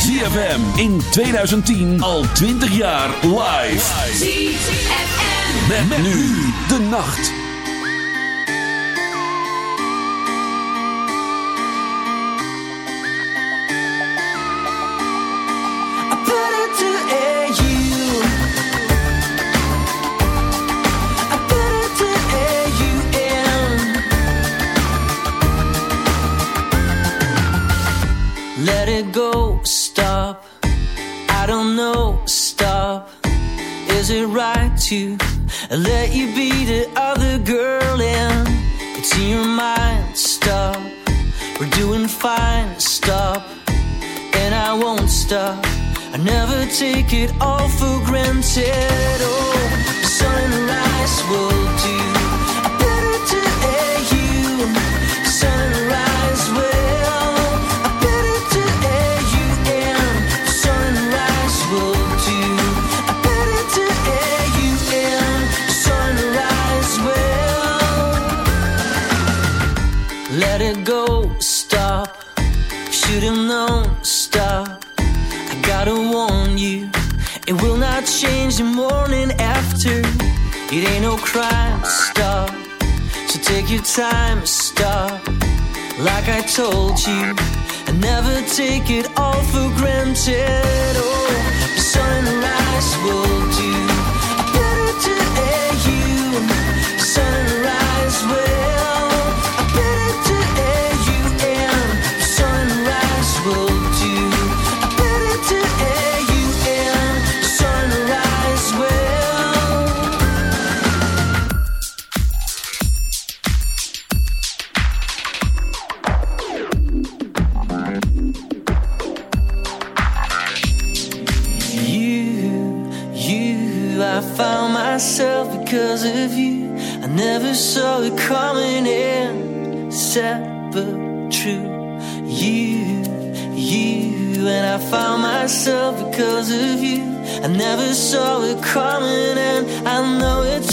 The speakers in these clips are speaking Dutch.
ZFM in 2010 al 20 jaar live. ZFM. Met, met nu de nacht. Let it go, don't know, stop. Is it right to let you be the other girl and it's in your mind? Stop. We're doing fine, stop and I won't stop. I never take it all for granted. Oh, sunrise will do. Stop. I gotta warn you, it will not change the morning after. It ain't no crime, stop. So take your time, stop. Like I told you, I never take it all for granted. Oh, sunrise will do. Better to air you. Sunrise will. Myself because of you. I never saw it coming, and I know it's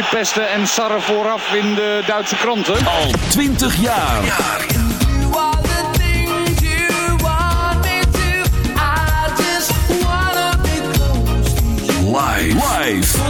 Nederlandertje pesten en sarren vooraf in de Duitse kranten. Al 20 jaar. Live. Live.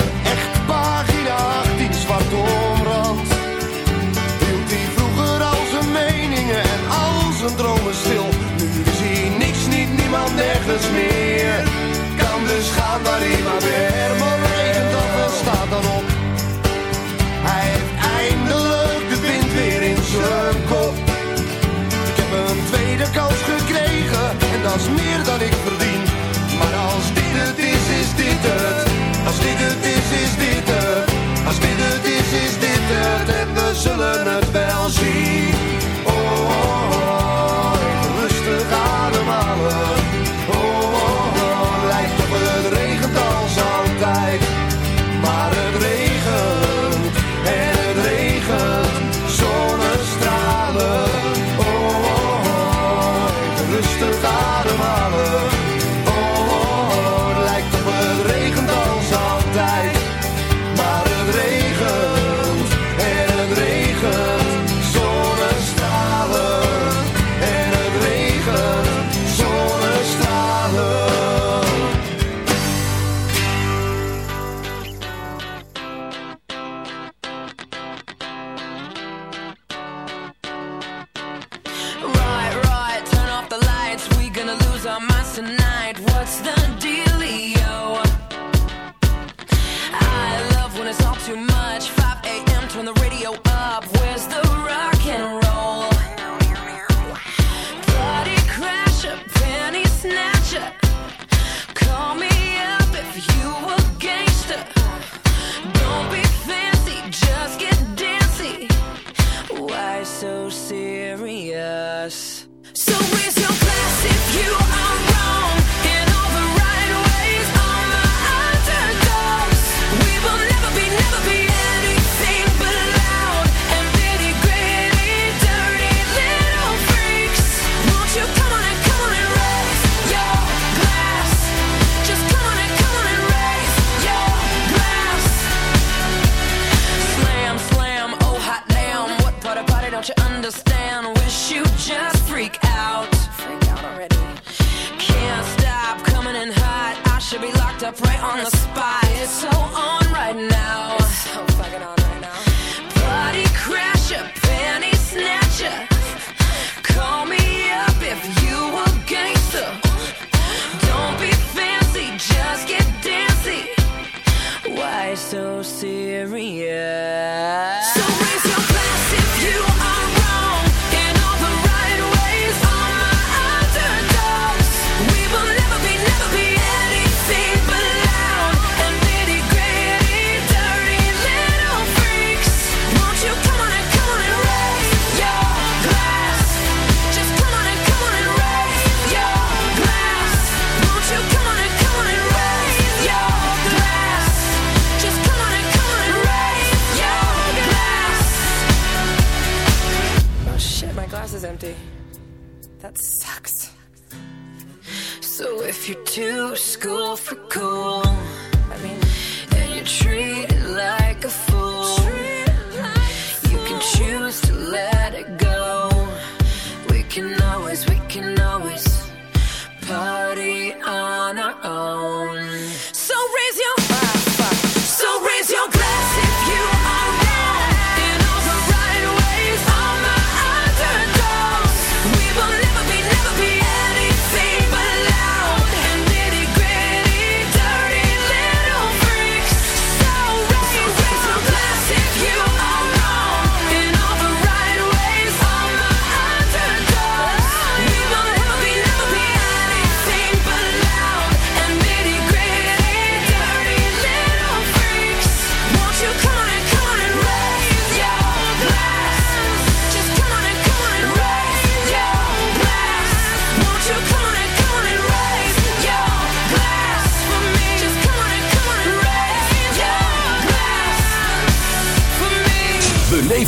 nergens meer. Kan dus gaan waar hij maar weer. Herman regent af en staat dan op. Hij heeft eindelijk de wind weer in zijn kop. Ik heb een tweede kans gekregen en dat is meer dan on the spot.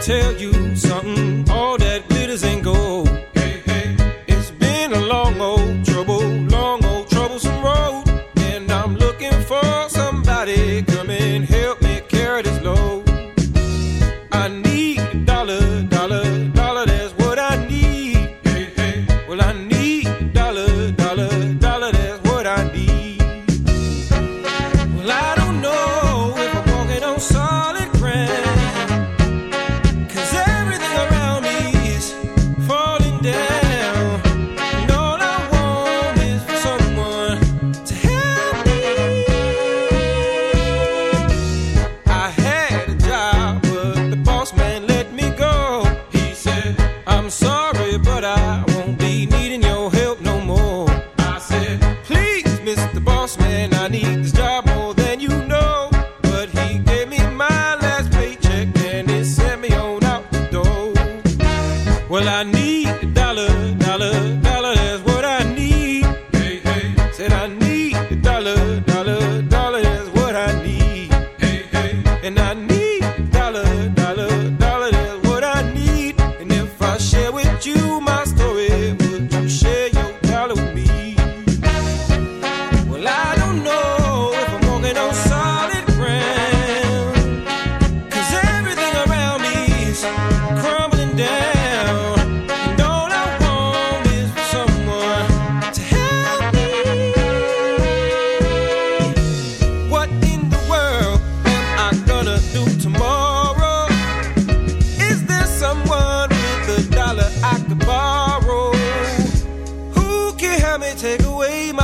tell you something. All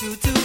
do do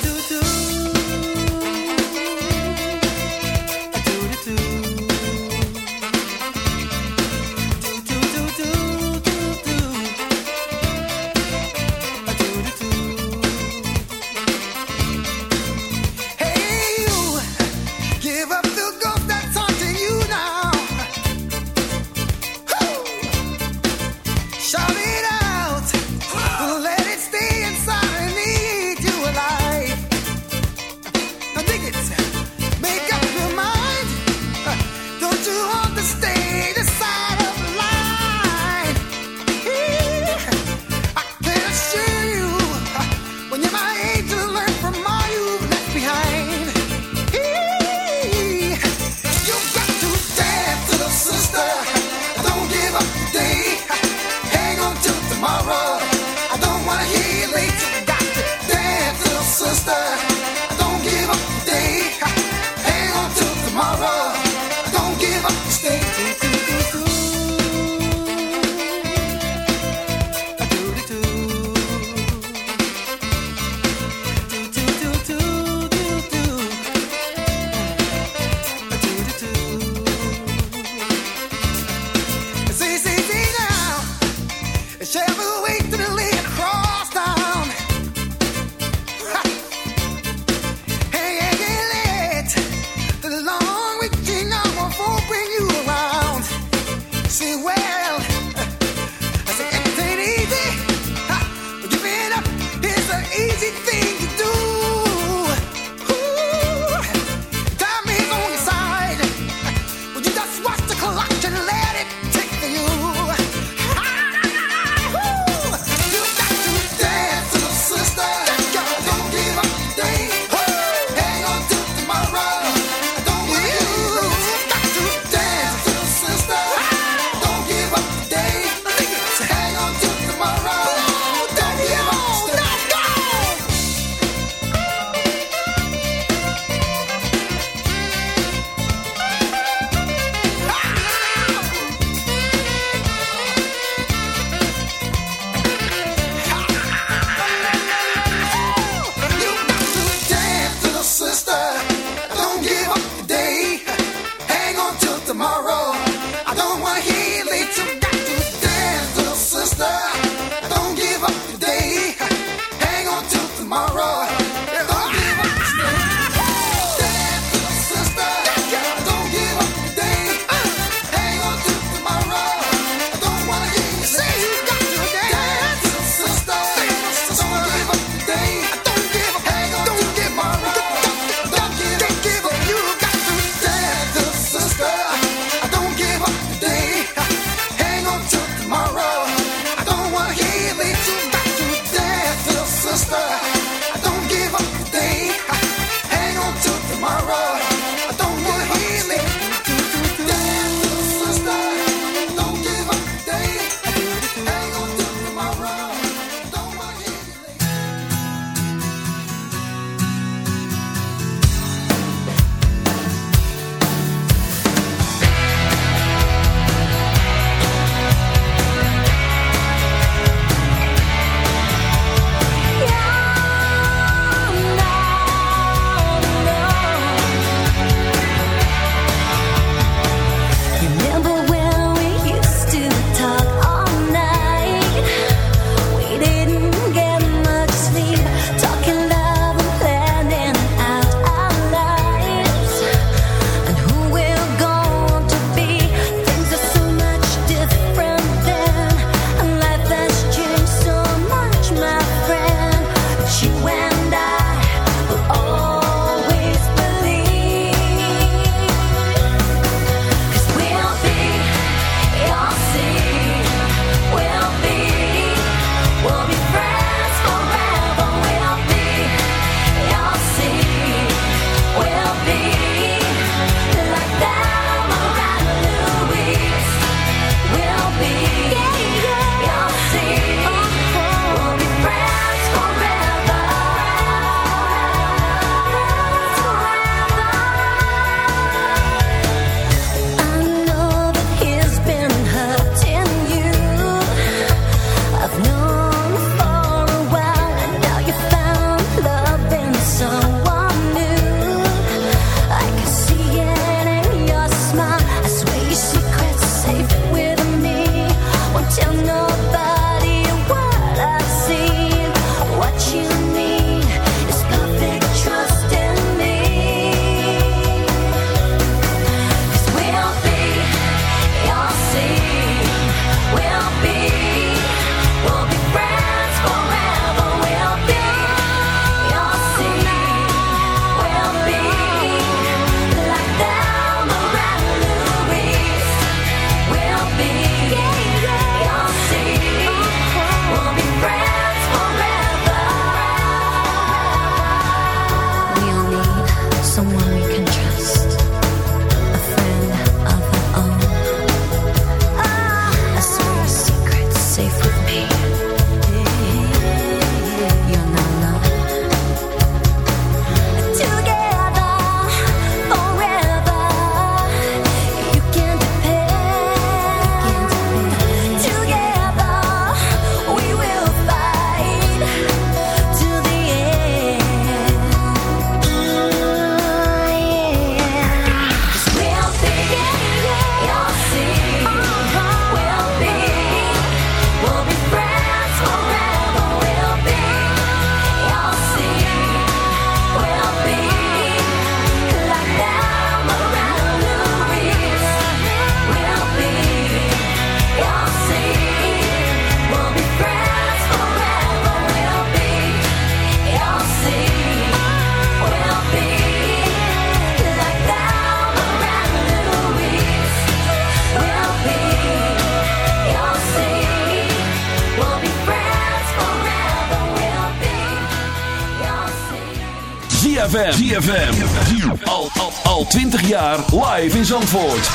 ZFM. Al, al, al 20 jaar live in Zandvoort.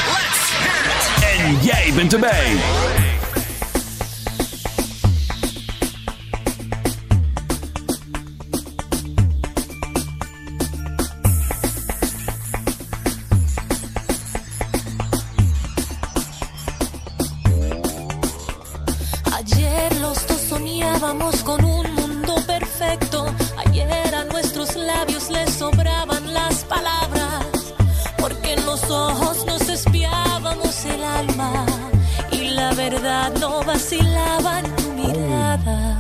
En jij bent erbij. Ayer los dos soñábamos con un mundo perfecto. Ayer a nuestros labios les sobraban las palabras. Porque en los ojos nos espiábamos el alma. Y la verdad no vacilaba en tu mirada.